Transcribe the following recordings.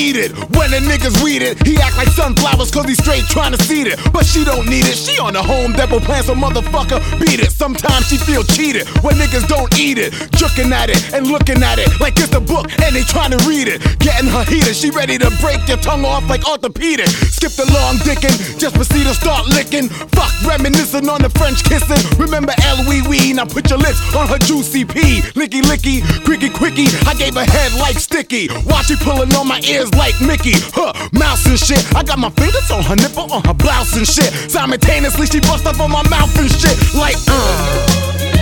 eat it. When the niggas read it, he act like sunflowers cause he straight trying to seed it. But she don't need it, she on the home depot plan, so motherfucker beat it. Sometimes she feel cheated when niggas don't eat it. Juking at it and looking at it like it's a book and they trying to read it. Getting her heated, she ready to break your tongue off like orthopedic. Skip the long dickin', just proceed to start licking. Fuck reminiscing on the French kissing. Remember L Wee now put your lips on her juicy pee. Licky licky, quicky quicky, I gave her head like sticky. While she pulling on my ears like Mickey. Huh, mouse and shit. I got my fingers on her nipple, on her blouse and shit. Simultaneously, she bust up on my mouth and shit. Like, uh.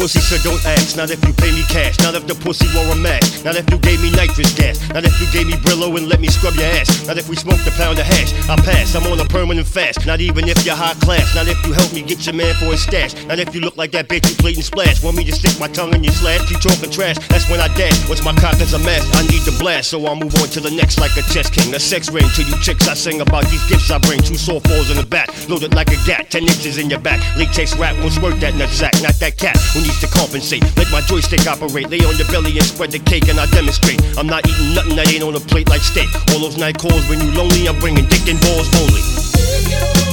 Pussy, so don't ask. Not if you pay me cash. Not if the pussy wore a mask. Not if you gave me nitrous gas. Not if you gave me Brillo and let me scrub your ass. Not if we smoked a pound of hash. I pass, I'm on a permanent fast. Not even if you're high class. Not if you help me get your man for his stash. Not if you look like that bitch you played and splash. Want me to stick my tongue in your slash? You talking trash? That's when I dash. What's my cock as a mask? I need the blast, so I'll move on to the next like a chess king. A sex ring to you chicks. I sing about these gifts I bring. Two softballs in the back, loaded like a gat. Ten inches in your back. Latex rap won't squirt that nut sack. Not that cat to compensate. Let my joystick operate. Lay on your belly and spread the cake and I demonstrate. I'm not eating nothing that ain't on a plate like steak. All those night calls when you lonely, I'm bringing dick and balls only.